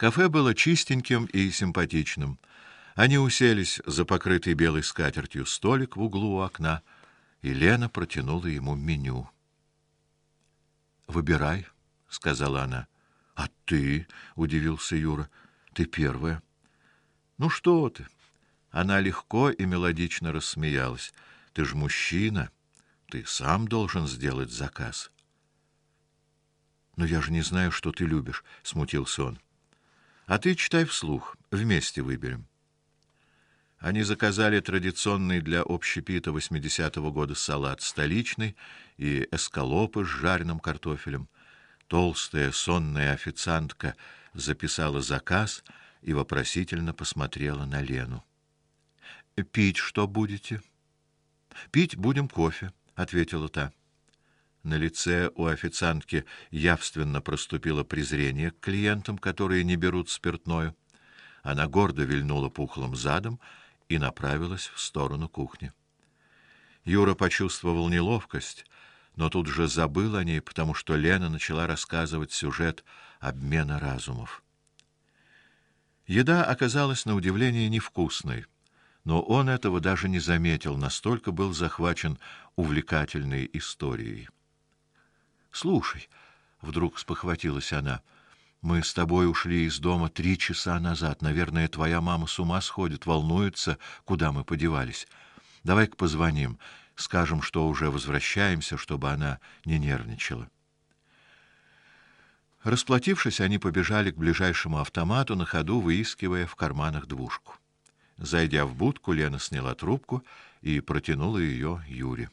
Кафе было чистеньким и симпатичным. Они уселись за покрытый белой скатертью столик в углу у окна, и Лена протянула ему меню. Выбирай, сказала она. А ты, удивился Юра. Ты первая. Ну что ты? Она легко и мелодично рассмеялась. Ты ж мужчина, ты сам должен сделать заказ. Но я же не знаю, что ты любишь, смутился он. А ты читай вслух, вместе выберем. Они заказали традиционный для общепита 80-го года салат столичный и эскалопы с жареным картофелем. Толстая сонная официантка записала заказ и вопросительно посмотрела на Лену. Пить что будете? Пить будем кофе, ответила та. На лице у официантки явственно проступило презрение к клиентам, которые не берут спиртное. Она гордо вильнула пухлым задом и направилась в сторону кухни. Юра почувствовал неловкость, но тут же забыл о ней, потому что Лена начала рассказывать сюжет обмена разумов. Еда оказалась на удивление невкусной но он этого даже не заметил, настолько был захвачен увлекательной историей. Слушай, вдруг спохватилась она. Мы с тобой ушли из дома три часа назад. Наверное, твоя мама с ума сходит, волнуется, куда мы подевались. Давай-ка позвоним, скажем, что уже возвращаемся, чтобы она не нервничала. Расплатившись, они побежали к ближайшему автомату, на ходу выискивая в карманах двушку. Зайдя в будку, Лена сняла трубку и протянула ее Юре.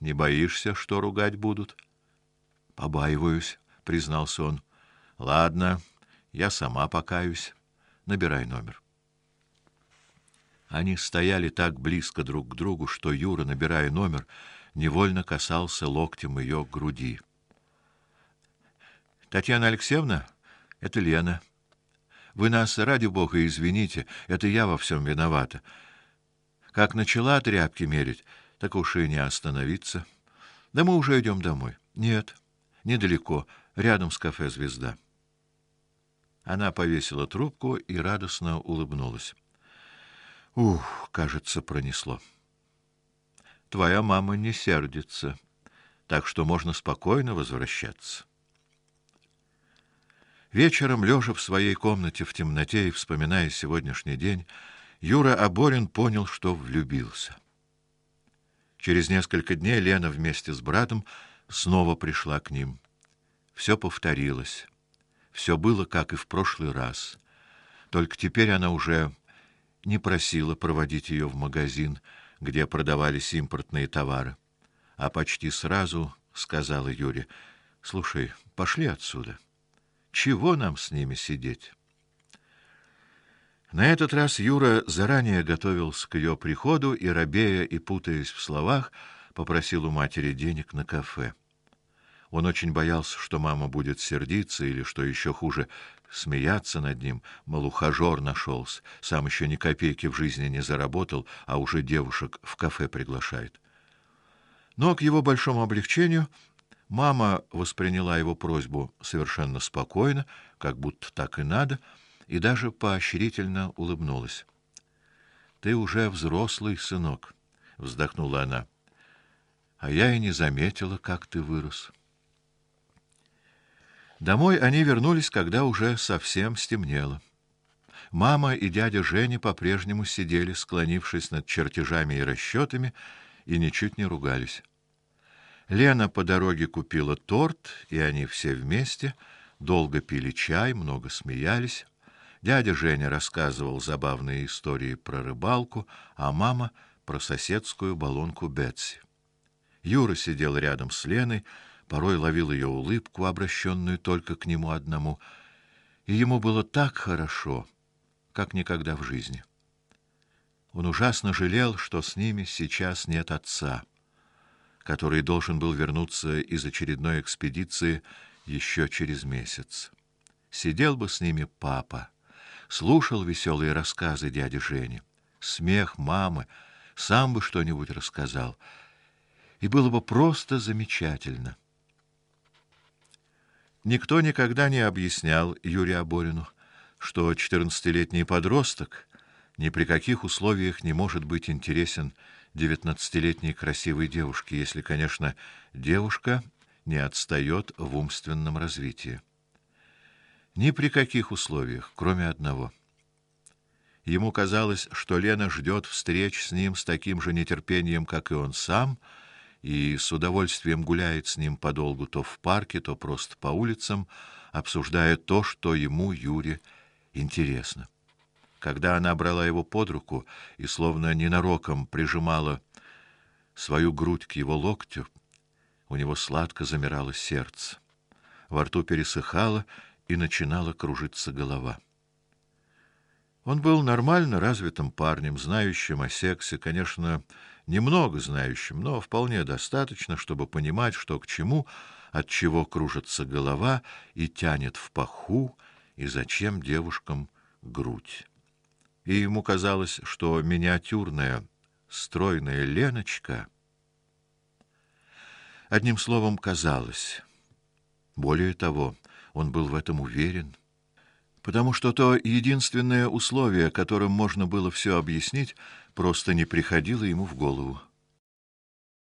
Не боишься, что ругать будут? Побаиваюсь, признался он. Ладно, я сама покаюсь. Набирай номер. Они стояли так близко друг к другу, что Юра, набирая номер, невольно касался локтем ее груди. Татьяна Алексеевна, это Лена. Вы нас, ради бога, извините, это я во всем виновата. Как начала тряпки мерить, так уж и не остановиться. Да мы уже идем домой. Нет, недалеко, рядом с кафе Звезда. Она повесила трубку и радостно улыбнулась. Ух, кажется, пронесло. Твоя мама не сердится, так что можно спокойно возвращаться. Вечером, лежа в своей комнате в темноте и вспоминая сегодняшний день, Юра Аборин понял, что влюбился. Через несколько дней Лена вместе с братом снова пришла к ним. Все повторилось. Все было как и в прошлый раз. Только теперь она уже не просила проводить ее в магазин, где продавались импортные товары, а почти сразу сказала Юре: "Слушай, пошли отсюда". Чего нам с ними сидеть? На этот раз Юра заранее готовился к ее приходу и робея и путаясь в словах, попросил у матери денег на кафе. Он очень боялся, что мама будет сердиться или что еще хуже, смеяться над ним, мол, ухажёр нашелся, сам еще ни копейки в жизни не заработал, а уже девушек в кафе приглашает. Но к его большому облегчению Мама восприняла его просьбу совершенно спокойно, как будто так и надо, и даже поощрительно улыбнулась. Ты уже взрослый, сынок, вздохнула она. А я и не заметила, как ты вырос. Домой они вернулись, когда уже совсем стемнело. Мама и дядя Женя по-прежнему сидели, склонившись над чертежами и расчетами, и ничуть не ругались. Лена по дороге купила торт, и они все вместе долго пили чай, много смеялись. Дядя Женя рассказывал забавные истории про рыбалку, а мама про соседскую балонку Бетси. Юра сидел рядом с Леной, порой ловил ее улыбку, обращенную только к нему одному, и ему было так хорошо, как никогда в жизни. Он ужасно жалел, что с ними сейчас нет отца который должен был вернуться из очередной экспедиции еще через месяц. Сидел бы с ними папа, слушал веселые рассказы дяди Жени, смех мамы, сам бы что-нибудь рассказал. И было бы просто замечательно. Никто никогда не объяснял Юрию Аборину, что четырнадцатилетний подросток ни при каких условиях не может быть интересен девятнадцатилетней красивой девушке, если, конечно, девушка не отстает в умственном развитии. Ни при каких условиях, кроме одного. Ему казалось, что Лена ждет встреч с ним с таким же нетерпением, как и он сам, и с удовольствием гуляет с ним подолгу то в парке, то просто по улицам, обсуждая то, что ему, Юре, интересно. Когда она брала его под руку и словно ненароком прижимала свою грудь к его локтю, у него сладко замирало сердце. Во рту пересыхало и начинала кружиться голова. Он был нормально развитым парнем, знающим о сексе, конечно, немного знающим, но вполне достаточно, чтобы понимать, что к чему, от чего кружится голова и тянет в паху, и зачем девушкам грудь. И ему казалось, что миниатюрная, стройная Леночка одним словом казалось. Более того, он был в этом уверен потому что то единственное условие, которым можно было все объяснить, просто не приходило ему в голову.